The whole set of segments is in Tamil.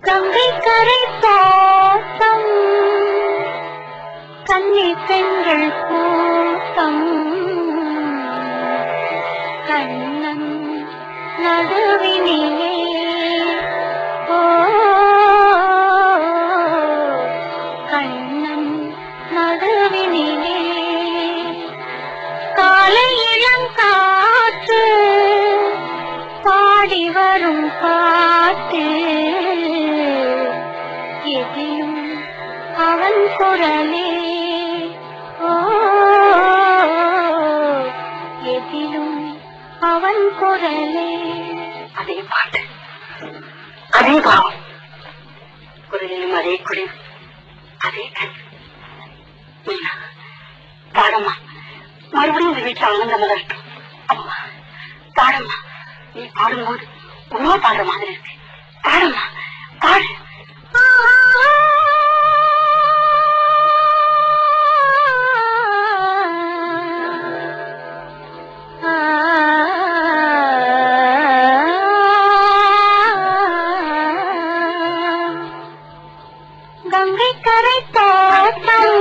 கங்கை கரை தோட்டம். கன்னி பெண்கள் கூட்டம். கண்ணன் நடுவினிலே ஓ. கண்ணன் நடுவினிலே காலை இளம் காற்று பாடி வரும் பாட்டு. எதிலும் அவன் குரலே ஓ எதிலும் அவன் குரலே. அதே பாட்டு. அதே பாவம் குரலிலும் அதே குளிர் அதே கண். பாடம்மா. மறுபடியும் இந்த வீட்டுல ஆனந்தமாக இருக்கும் அம்மா பாடம்மா. நீ பாடும்போது உண்மை பாடுற மாதிரி இருக்கு. பாடம்மா. பாடு. கரை தோட்டம்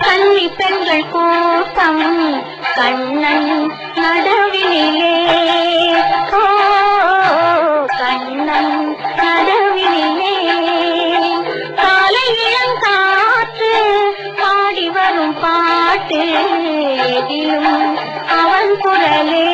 கன்னி பெண்கள் கூட்டம் கண்ணன் நடுவினிலே ஓ கண்ணன் நடுவினிலே காலை இளங்காற்று பாடி வரும் பாட்டு எதிலும் அவன் குரலே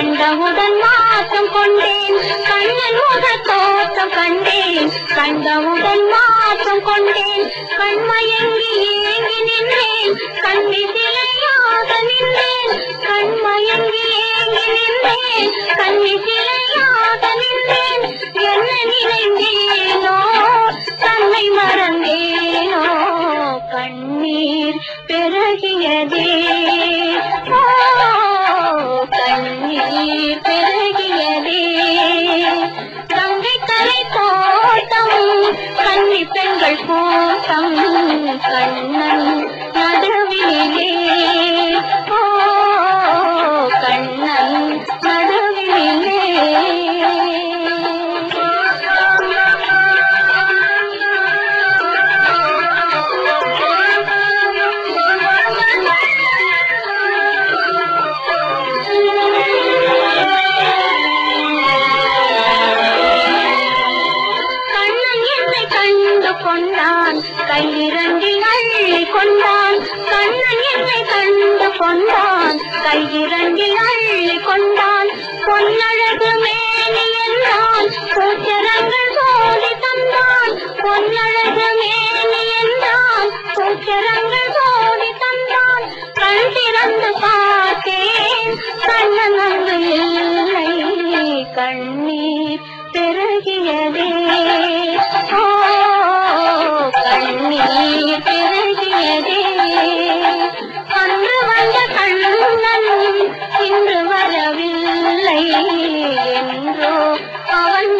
கண்டவுடன் மாற்றம் கொண்டேன். கண்ணன் முக தோற்றம் கண்டேன். கண்டவுடன் மாற்றம் கொண்டேன். கண்மயங்கி ஏங்கி நின்றேன். கண்ணி சிலையாக நின்றேன். கண்மயங்கி ஏங்கி நின்றேன். கண்ணி சிலையாக நின்றேன். என்ன நினைந்தேனோ தன்னை மறந்தேனோ கண்ணீர் பெருகியதே. தம் கண்ணன் நடுவிலே. கொண்டான் கையிரண்டில் அள்ளி கொண்டான். பொன்னழகு மேனி என்றான். பூச்சரங்கள் சோதி தந்தான். பொன்னழகு மேனி என்றான். பூச்சரங்கள் சோதி தந்தான். கண் திறந்து பார்த்தேன். கண்ணன் அங்கு இல்லை. கண்ணீர் பெருகியதே. அவன்